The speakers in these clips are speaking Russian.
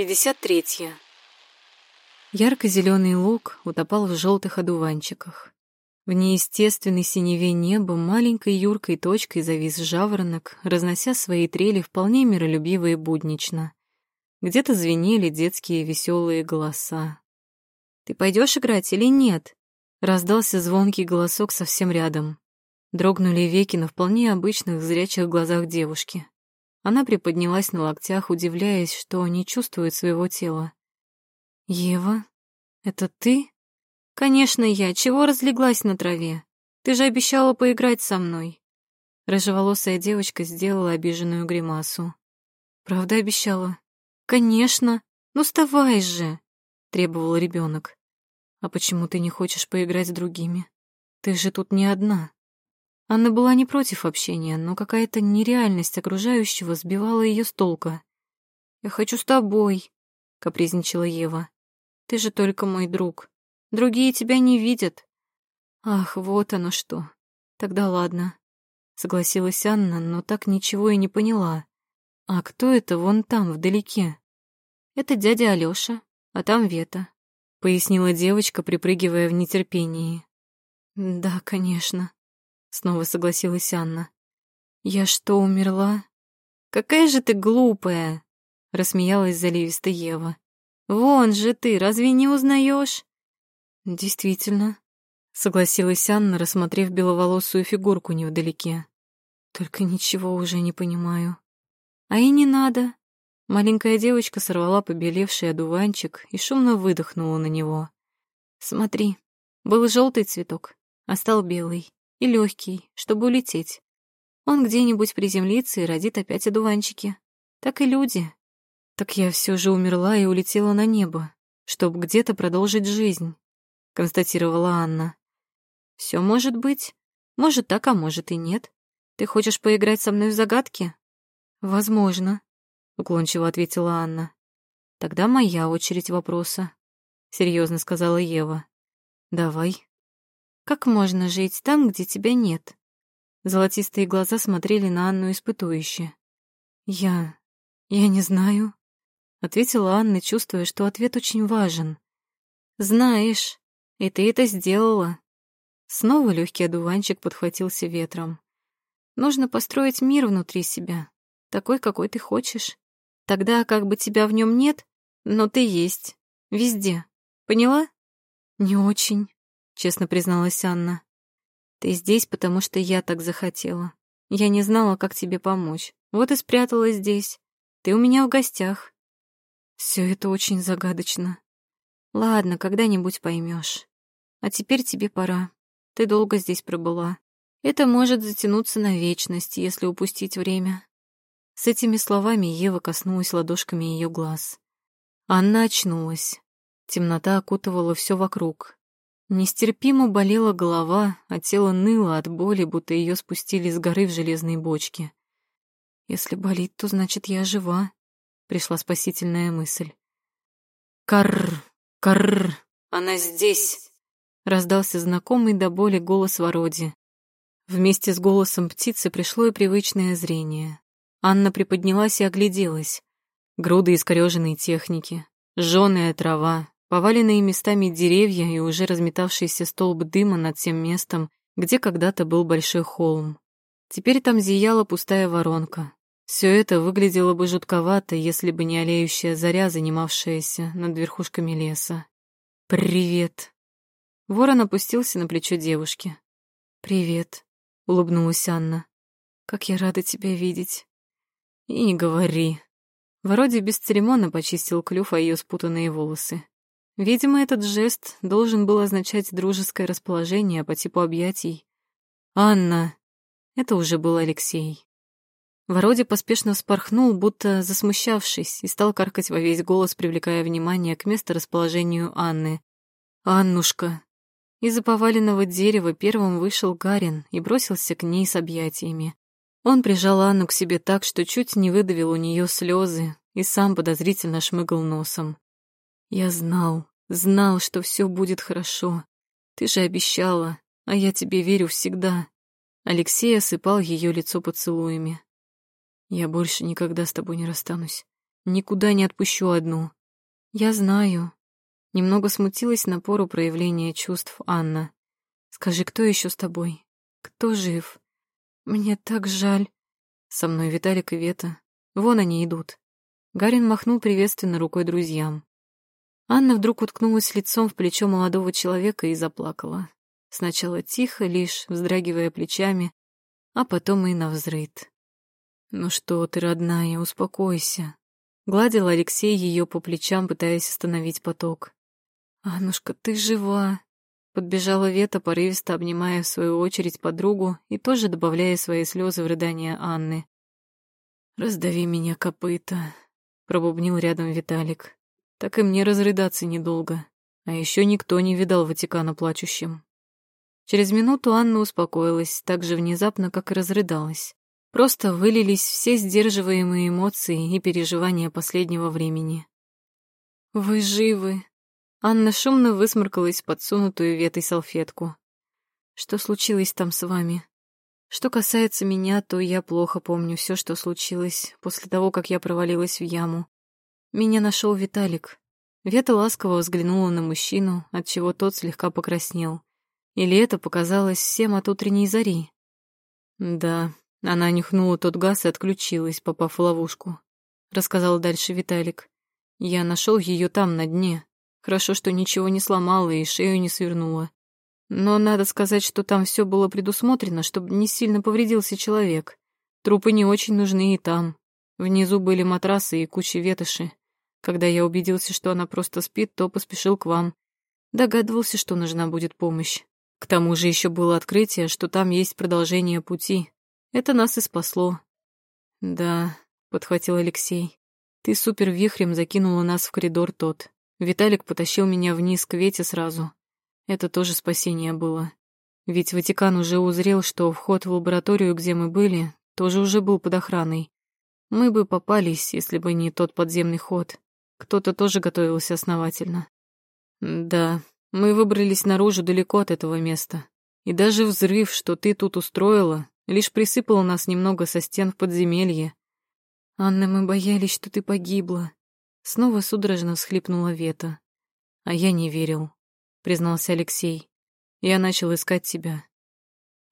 53. Ярко-зеленый луг утопал в желтых одуванчиках. В неестественной синеве неба маленькой юркой точкой завис жаворонок, разнося свои трели вполне миролюбиво и буднично. Где-то звенели детские веселые голоса. «Ты пойдешь играть или нет?» Раздался звонкий голосок совсем рядом. Дрогнули веки на вполне обычных зрячих глазах девушки. Она приподнялась на локтях, удивляясь, что не чувствует своего тела. «Ева, это ты?» «Конечно я. Чего разлеглась на траве? Ты же обещала поиграть со мной». Рыжеволосая девочка сделала обиженную гримасу. «Правда обещала?» «Конечно. Ну, вставай же!» — требовал ребенок. «А почему ты не хочешь поиграть с другими? Ты же тут не одна». Анна была не против общения, но какая-то нереальность окружающего сбивала ее с толка. «Я хочу с тобой», — капризничала Ева. «Ты же только мой друг. Другие тебя не видят». «Ах, вот оно что. Тогда ладно», — согласилась Анна, но так ничего и не поняла. «А кто это вон там, вдалеке?» «Это дядя Алёша, а там Вета», — пояснила девочка, припрыгивая в нетерпении. «Да, конечно», Снова согласилась Анна. Я что, умерла? Какая же ты глупая, рассмеялась заливисто Ева. Вон же ты, разве не узнаешь? Действительно, согласилась Анна, рассмотрев беловолосую фигурку невдалеке. Только ничего уже не понимаю. А и не надо. Маленькая девочка сорвала побелевший одуванчик и шумно выдохнула на него. Смотри, был желтый цветок, а стал белый и легкий, чтобы улететь. Он где-нибудь приземлится и родит опять одуванчики. Так и люди. Так я все же умерла и улетела на небо, чтобы где-то продолжить жизнь, констатировала Анна. Все может быть. Может так, а может и нет. Ты хочешь поиграть со мной в загадки? Возможно, уклончиво ответила Анна. Тогда моя очередь вопроса, серьезно сказала Ева. Давай. Как можно жить там, где тебя нет? Золотистые глаза смотрели на Анну испытующе. Я... я не знаю, ответила Анна, чувствуя, что ответ очень важен. Знаешь, и ты это сделала. Снова легкий одуванчик подхватился ветром. Нужно построить мир внутри себя, такой, какой ты хочешь. Тогда как бы тебя в нем нет, но ты есть. Везде. Поняла? Не очень честно призналась Анна. Ты здесь, потому что я так захотела. Я не знала, как тебе помочь. Вот и спряталась здесь. Ты у меня в гостях. Все это очень загадочно. Ладно, когда-нибудь поймешь. А теперь тебе пора. Ты долго здесь пробыла. Это может затянуться на вечность, если упустить время. С этими словами Ева коснулась ладошками ее глаз. Анна очнулась. Темнота окутывала все вокруг. Нестерпимо болела голова, а тело ныло от боли, будто ее спустили с горы в железной бочке. «Если болит, то значит, я жива», — пришла спасительная мысль. «Карр! Карр! Она здесь!» — раздался знакомый до боли голос Вороди. Вместе с голосом птицы пришло и привычное зрение. Анна приподнялась и огляделась. Груды искорёженной техники, жжёная трава, Поваленные местами деревья и уже разметавшийся столб дыма над тем местом, где когда-то был большой холм. Теперь там зияла пустая воронка. Все это выглядело бы жутковато, если бы не олеющая заря, занимавшаяся над верхушками леса. «Привет!» Ворон опустился на плечо девушки. «Привет», — улыбнулась Анна. «Как я рада тебя видеть». «И не говори». Вроде бесцеремонно почистил клюв о ее спутанные волосы. Видимо, этот жест должен был означать дружеское расположение по типу объятий. «Анна!» Это уже был Алексей. Вородя поспешно вспорхнул, будто засмущавшись, и стал каркать во весь голос, привлекая внимание к месторасположению Анны. «Аннушка!» Из-за поваленного дерева первым вышел Гарин и бросился к ней с объятиями. Он прижал Анну к себе так, что чуть не выдавил у нее слезы и сам подозрительно шмыгал носом. «Я знал, Знал, что все будет хорошо. Ты же обещала, а я тебе верю всегда. Алексей осыпал ее лицо поцелуями. Я больше никогда с тобой не расстанусь. Никуда не отпущу одну. Я знаю. Немного смутилась напору проявления чувств Анна. Скажи, кто еще с тобой? Кто жив? Мне так жаль. Со мной Виталик и Вета. Вон они идут. Гарин махнул приветственно рукой друзьям. Анна вдруг уткнулась лицом в плечо молодого человека и заплакала. Сначала тихо, лишь вздрагивая плечами, а потом и навзрыд. «Ну что ты, родная, успокойся», — гладил Алексей ее по плечам, пытаясь остановить поток. «Аннушка, ты жива!» Подбежала Вета, порывисто обнимая в свою очередь подругу и тоже добавляя свои слезы в рыдания Анны. «Раздави меня, копыта», — пробубнил рядом Виталик. «Так и мне разрыдаться недолго. А еще никто не видал Ватикана плачущим». Через минуту Анна успокоилась так же внезапно, как и разрыдалась. Просто вылились все сдерживаемые эмоции и переживания последнего времени. «Вы живы!» Анна шумно высморкалась подсунутую ветой салфетку. «Что случилось там с вами?» Что касается меня, то я плохо помню все, что случилось после того, как я провалилась в яму. Меня нашел Виталик. Вета ласково взглянула на мужчину, отчего тот слегка покраснел. Или это показалось всем от утренней зари? Да, она нюхнула тот газ и отключилась, попав в ловушку. Рассказал дальше Виталик. Я нашел ее там, на дне. Хорошо, что ничего не сломала и шею не свернула. Но надо сказать, что там все было предусмотрено, чтобы не сильно повредился человек. Трупы не очень нужны и там. Внизу были матрасы и куча ветоши. Когда я убедился, что она просто спит, то поспешил к вам. Догадывался, что нужна будет помощь. К тому же еще было открытие, что там есть продолжение пути. Это нас и спасло. Да, подхватил Алексей. Ты супер вихрем закинула нас в коридор тот. Виталик потащил меня вниз к Вете сразу. Это тоже спасение было. Ведь Ватикан уже узрел, что вход в лабораторию, где мы были, тоже уже был под охраной. Мы бы попались, если бы не тот подземный ход. Кто-то тоже готовился основательно. Да, мы выбрались наружу далеко от этого места. И даже взрыв, что ты тут устроила, лишь присыпал нас немного со стен в подземелье. Анна, мы боялись, что ты погибла. Снова судорожно всхлипнула Вета. А я не верил, признался Алексей. Я начал искать тебя.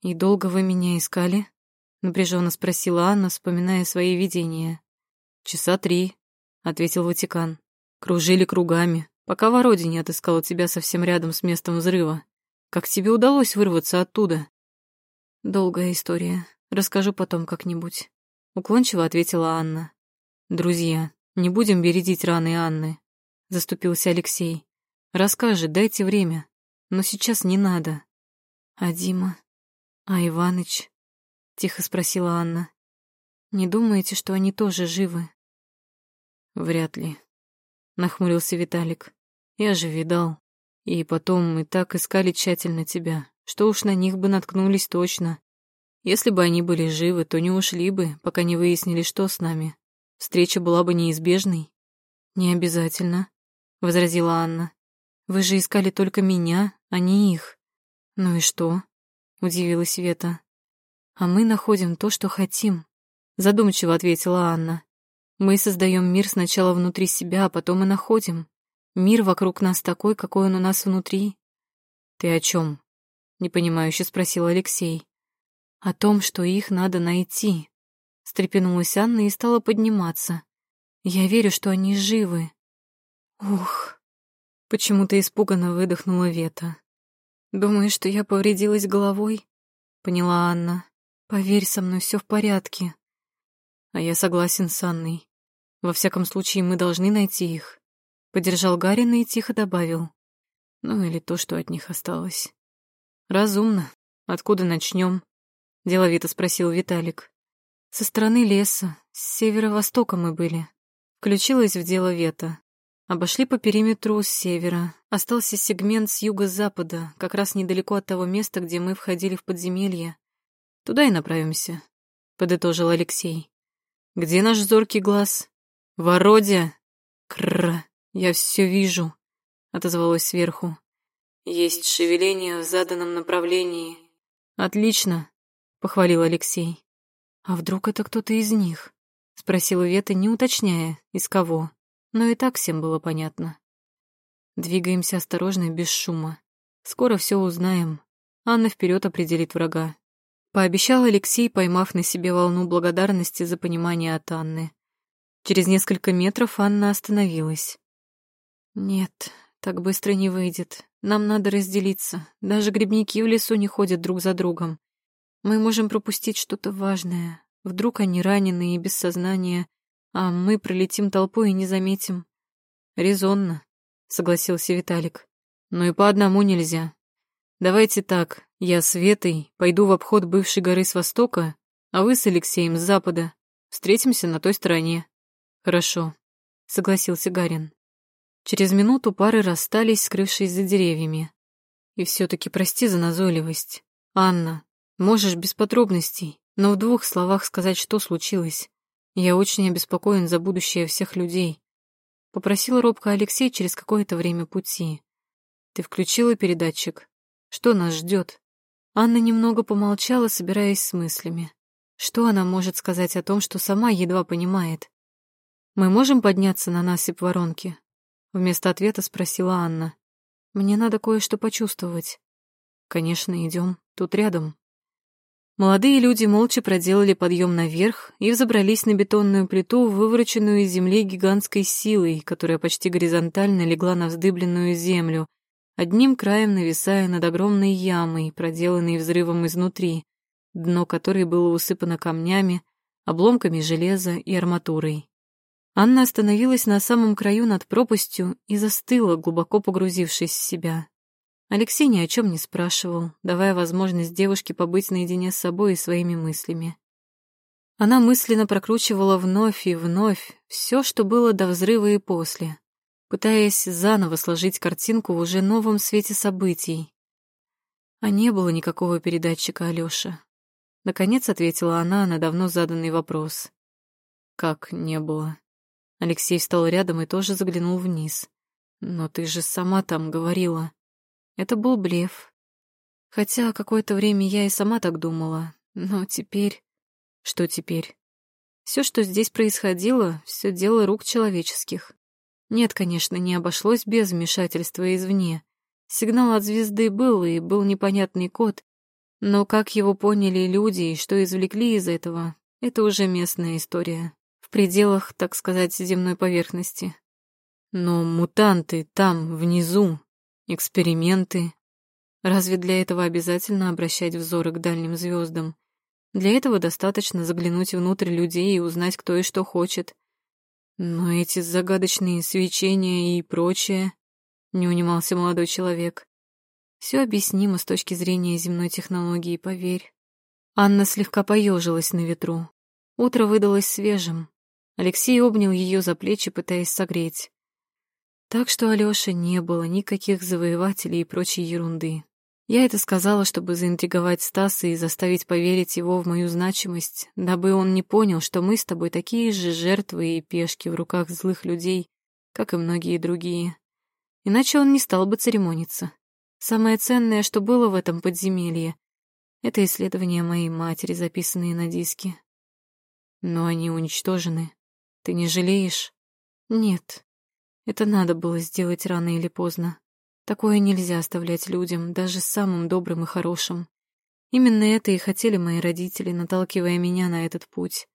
И долго вы меня искали? Напряженно спросила Анна, вспоминая свои видения. Часа три, ответил Ватикан. Кружили кругами, пока в родине отыскала тебя совсем рядом с местом взрыва. Как тебе удалось вырваться оттуда? Долгая история. Расскажу потом как-нибудь. Уклончиво ответила Анна. Друзья, не будем бередить раны Анны, заступился Алексей. Расскажи, дайте время. Но сейчас не надо. А Дима? А Иваныч? Тихо спросила Анна. Не думаете, что они тоже живы? Вряд ли. Нахмурился Виталик. Я же видал. И потом мы так искали тщательно тебя, что уж на них бы наткнулись точно. Если бы они были живы, то не ушли бы, пока не выяснили, что с нами. Встреча была бы неизбежной. Не обязательно, возразила Анна. Вы же искали только меня, а не их. Ну и что? удивилась Света. А мы находим то, что хотим, задумчиво ответила Анна. Мы создаем мир сначала внутри себя, а потом и находим. Мир вокруг нас такой, какой он у нас внутри. Ты о чем? непонимающе спросил Алексей. О том, что их надо найти. Встрепенулась Анна и стала подниматься. Я верю, что они живы. Ух. Почему-то испуганно выдохнула Вета. Думаешь, что я повредилась головой? Поняла Анна. Поверь, со мной все в порядке. А я согласен с Анной. Во всяком случае, мы должны найти их. Поддержал Гарина и тихо добавил. Ну или то, что от них осталось. Разумно. Откуда начнем? Деловито спросил Виталик. Со стороны леса, с северо-востока мы были. Включилась в дело Вета. Обошли по периметру с севера. Остался сегмент с юго-запада, как раз недалеко от того места, где мы входили в подземелье. Туда и направимся, подытожил Алексей. Где наш зоркий глаз? Вородя! Кррр, я все вижу, отозвалось сверху. Есть шевеление в заданном направлении. Отлично, похвалил Алексей. А вдруг это кто-то из них? Спросила Вета, не уточняя, из кого, но и так всем было понятно. Двигаемся осторожно, без шума. Скоро все узнаем. Анна вперед определит врага. Пообещал Алексей, поймав на себе волну благодарности за понимание от Анны. Через несколько метров Анна остановилась. «Нет, так быстро не выйдет. Нам надо разделиться. Даже грибники в лесу не ходят друг за другом. Мы можем пропустить что-то важное. Вдруг они ранены и без сознания, а мы пролетим толпой и не заметим. Резонно, согласился Виталик. Но и по одному нельзя. Давайте так, я с Ветой пойду в обход бывшей горы с востока, а вы с Алексеем с запада. Встретимся на той стороне. Хорошо, согласился Гарин. Через минуту пары расстались, скрывшись за деревьями. И все-таки прости за назойливость. Анна, можешь без подробностей, но в двух словах сказать, что случилось. Я очень обеспокоен за будущее всех людей. Попросила робко Алексей через какое-то время пути. Ты включила передатчик? Что нас ждет? Анна немного помолчала, собираясь с мыслями. Что она может сказать о том, что сама едва понимает? Мы можем подняться на насыпь воронки? Вместо ответа спросила Анна. Мне надо кое-что почувствовать. Конечно, идем. Тут рядом. Молодые люди молча проделали подъем наверх и взобрались на бетонную плиту, вывороченную из земли гигантской силой, которая почти горизонтально легла на вздыбленную землю, одним краем нависая над огромной ямой, проделанной взрывом изнутри, дно которой было усыпано камнями, обломками железа и арматурой. Анна остановилась на самом краю над пропастью и застыла, глубоко погрузившись в себя. Алексей ни о чем не спрашивал, давая возможность девушке побыть наедине с собой и своими мыслями. Она мысленно прокручивала вновь и вновь все, что было до взрыва и после пытаясь заново сложить картинку в уже новом свете событий. А не было никакого передатчика Алёша. Наконец ответила она на давно заданный вопрос. Как не было? Алексей встал рядом и тоже заглянул вниз. Но ты же сама там говорила. Это был блеф. Хотя какое-то время я и сама так думала. Но теперь... Что теперь? Все, что здесь происходило, все дело рук человеческих. Нет, конечно, не обошлось без вмешательства извне. Сигнал от звезды был, и был непонятный код. Но как его поняли люди и что извлекли из этого, это уже местная история. Пределах, так сказать, земной поверхности. Но мутанты там, внизу, эксперименты. Разве для этого обязательно обращать взоры к дальним звездам? Для этого достаточно заглянуть внутрь людей и узнать, кто и что хочет. Но эти загадочные свечения и прочее, не унимался молодой человек. Все объяснимо с точки зрения земной технологии, поверь. Анна слегка поежилась на ветру. Утро выдалось свежим. Алексей обнял ее за плечи, пытаясь согреть. Так что Алёше не было никаких завоевателей и прочей ерунды. Я это сказала, чтобы заинтриговать Стаса и заставить поверить его в мою значимость, дабы он не понял, что мы с тобой такие же жертвы и пешки в руках злых людей, как и многие другие. Иначе он не стал бы церемониться. Самое ценное, что было в этом подземелье, это исследования моей матери, записанные на диске. Но они уничтожены. Ты не жалеешь? Нет. Это надо было сделать рано или поздно. Такое нельзя оставлять людям, даже самым добрым и хорошим. Именно это и хотели мои родители, наталкивая меня на этот путь.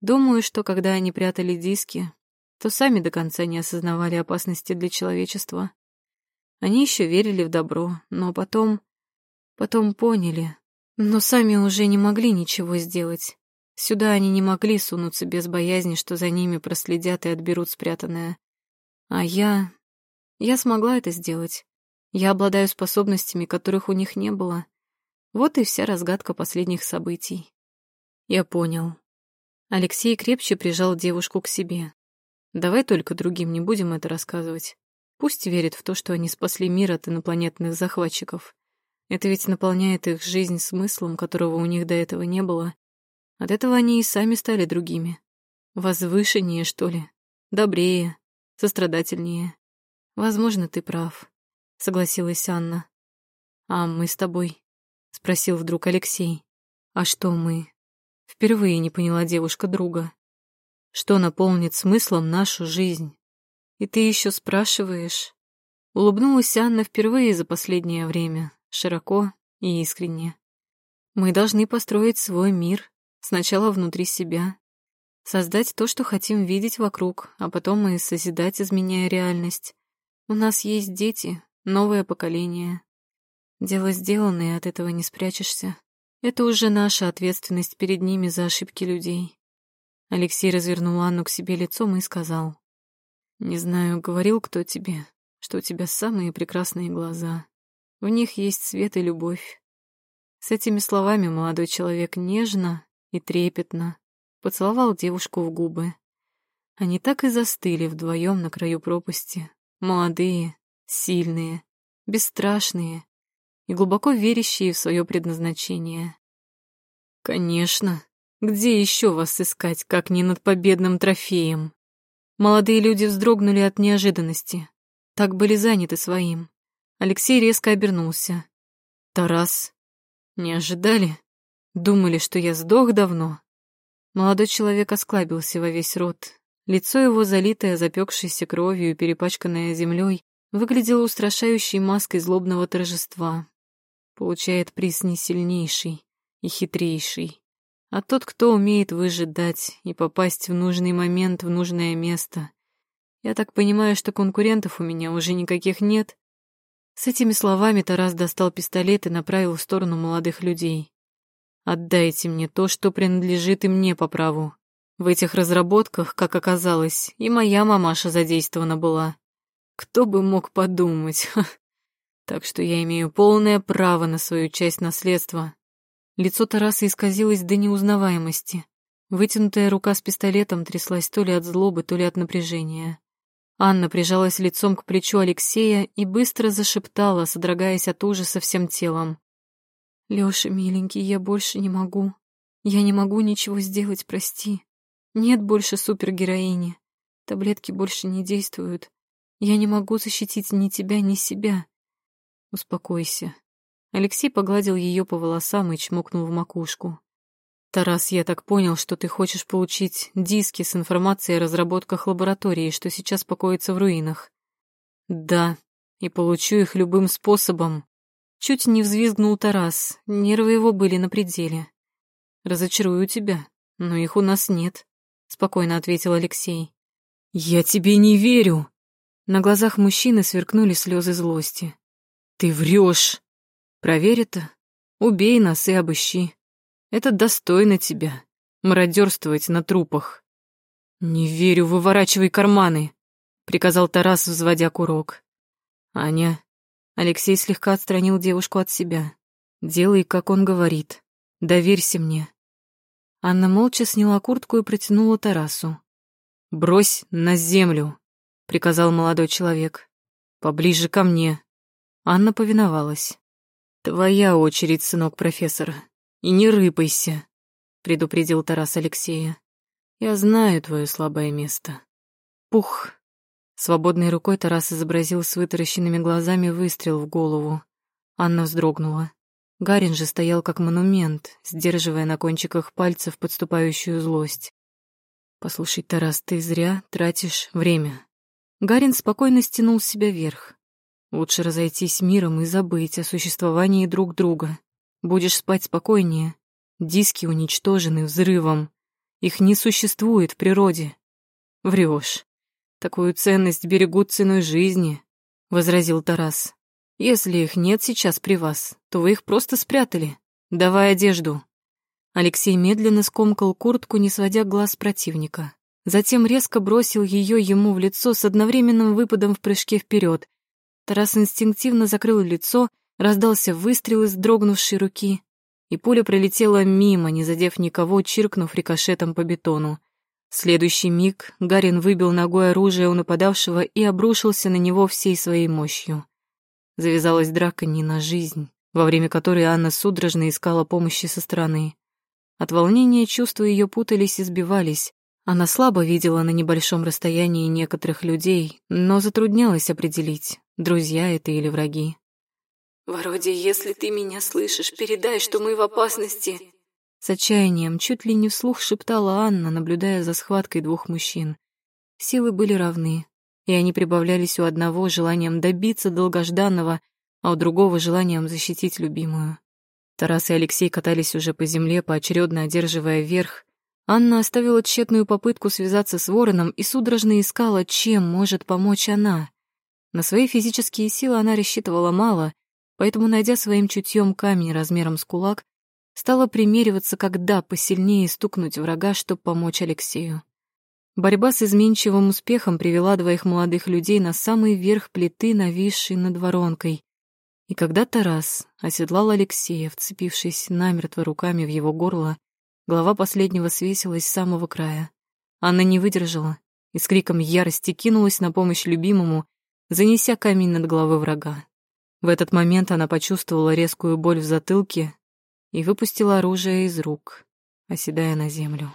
Думаю, что когда они прятали диски, то сами до конца не осознавали опасности для человечества. Они еще верили в добро, но потом... Потом поняли. Но сами уже не могли ничего сделать. Сюда они не могли сунуться без боязни, что за ними проследят и отберут спрятанное. А я... Я смогла это сделать. Я обладаю способностями, которых у них не было. Вот и вся разгадка последних событий. Я понял. Алексей крепче прижал девушку к себе. Давай только другим не будем это рассказывать. Пусть верят в то, что они спасли мир от инопланетных захватчиков. Это ведь наполняет их жизнь смыслом, которого у них до этого не было. От этого они и сами стали другими. Возвышеннее, что ли, добрее, сострадательнее. Возможно, ты прав согласилась Анна. А мы с тобой? спросил вдруг Алексей. А что мы? Впервые не поняла девушка друга. Что наполнит смыслом нашу жизнь? И ты еще спрашиваешь? Улыбнулась Анна впервые за последнее время, широко и искренне. Мы должны построить свой мир, сначала внутри себя. Создать то, что хотим видеть вокруг, а потом и созидать, изменяя реальность. У нас есть дети, новое поколение. Дело сделано, и от этого не спрячешься. Это уже наша ответственность перед ними за ошибки людей. Алексей развернул Анну к себе лицом и сказал. «Не знаю, говорил кто тебе, что у тебя самые прекрасные глаза. В них есть свет и любовь. С этими словами молодой человек нежно и трепетно поцеловал девушку в губы. Они так и застыли вдвоем на краю пропасти, молодые, сильные, бесстрашные и глубоко верящие в свое предназначение. Конечно, где еще вас искать, как не над победным трофеем? Молодые люди вздрогнули от неожиданности. Так были заняты своим. Алексей резко обернулся. «Тарас, не ожидали? Думали, что я сдох давно?» Молодой человек осклабился во весь рот. Лицо его, залитое запекшейся кровью и перепачканное землей, выглядело устрашающей маской злобного торжества. Получает приз не сильнейший и хитрейший а тот, кто умеет выжидать и попасть в нужный момент в нужное место. Я так понимаю, что конкурентов у меня уже никаких нет. С этими словами Тарас достал пистолет и направил в сторону молодых людей. «Отдайте мне то, что принадлежит и мне по праву. В этих разработках, как оказалось, и моя мамаша задействована была. Кто бы мог подумать? Так что я имею полное право на свою часть наследства, Лицо Тараса исказилось до неузнаваемости. Вытянутая рука с пистолетом тряслась то ли от злобы, то ли от напряжения. Анна прижалась лицом к плечу Алексея и быстро зашептала, содрогаясь от ужаса всем телом. «Лёша, миленький, я больше не могу. Я не могу ничего сделать, прости. Нет больше супергероини. Таблетки больше не действуют. Я не могу защитить ни тебя, ни себя. Успокойся. Алексей погладил ее по волосам и чмокнул в макушку. «Тарас, я так понял, что ты хочешь получить диски с информацией о разработках лаборатории, что сейчас покоятся в руинах». «Да, и получу их любым способом». Чуть не взвизгнул Тарас, нервы его были на пределе. «Разочарую тебя, но их у нас нет», — спокойно ответил Алексей. «Я тебе не верю!» На глазах мужчины сверкнули слезы злости. «Ты врешь!» Проверь это, убей нас и обыщи. Это достойно тебя, мародерствовать на трупах. Не верю, выворачивай карманы, приказал Тарас, взводя курок. Аня, Алексей слегка отстранил девушку от себя. Делай, как он говорит. Доверься мне. Анна молча сняла куртку и протянула Тарасу. «Брось на землю», — приказал молодой человек. «Поближе ко мне». Анна повиновалась. «Твоя очередь, сынок профессора. И не рыпайся», — предупредил Тарас Алексея. «Я знаю твое слабое место». Пух. Свободной рукой Тарас изобразил с вытаращенными глазами выстрел в голову. Анна вздрогнула. Гарин же стоял как монумент, сдерживая на кончиках пальцев подступающую злость. «Послушай, Тарас, ты зря тратишь время». Гарин спокойно стянул себя вверх. Лучше разойтись миром и забыть о существовании друг друга. Будешь спать спокойнее. Диски уничтожены взрывом. Их не существует в природе. Врешь. Такую ценность берегут ценой жизни, — возразил Тарас. Если их нет сейчас при вас, то вы их просто спрятали. Давай одежду. Алексей медленно скомкал куртку, не сводя глаз противника. Затем резко бросил ее ему в лицо с одновременным выпадом в прыжке вперед Тарас инстинктивно закрыл лицо, раздался выстрел из дрогнувшей руки, и пуля пролетела мимо, не задев никого, чиркнув рикошетом по бетону. Следующий миг Гарин выбил ногой оружие у нападавшего и обрушился на него всей своей мощью. Завязалась драка не на жизнь, во время которой Анна судорожно искала помощи со стороны. От волнения чувства ее путались и сбивались. Она слабо видела на небольшом расстоянии некоторых людей, но затруднялась определить, друзья это или враги. «Вроде, если ты меня слышишь, передай, что мы в опасности!» С отчаянием, чуть ли не вслух шептала Анна, наблюдая за схваткой двух мужчин. Силы были равны, и они прибавлялись у одного желанием добиться долгожданного, а у другого желанием защитить любимую. Тарас и Алексей катались уже по земле, поочередно одерживая верх. Анна оставила тщетную попытку связаться с вороном и судорожно искала, чем может помочь она. На свои физические силы она рассчитывала мало, поэтому, найдя своим чутьем камень размером с кулак, стала примериваться, когда посильнее стукнуть врага, чтобы помочь Алексею. Борьба с изменчивым успехом привела двоих молодых людей на самый верх плиты, нависшей над воронкой. И когда Тарас оседлал Алексея, вцепившись намертво руками в его горло, голова последнего свесилась с самого края. Анна не выдержала и с криком ярости кинулась на помощь любимому, занеся камень над головой врага. В этот момент она почувствовала резкую боль в затылке и выпустила оружие из рук, оседая на землю.